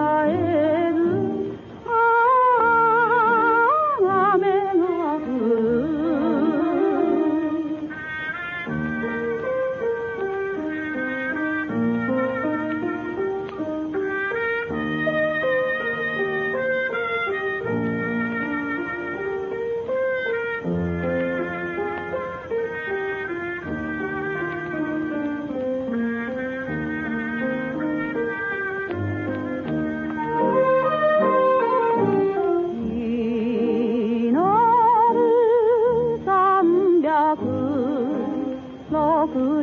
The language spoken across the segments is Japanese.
आए Oh.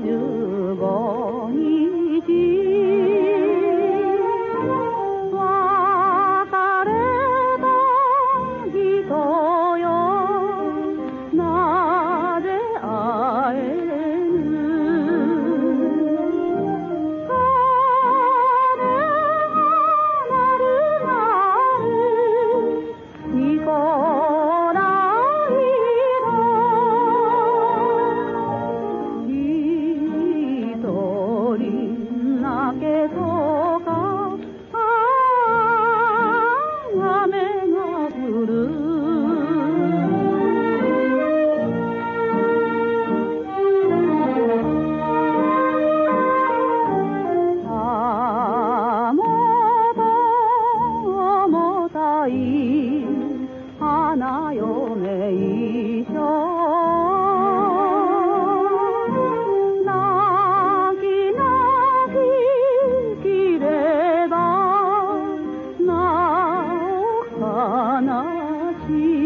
Oh.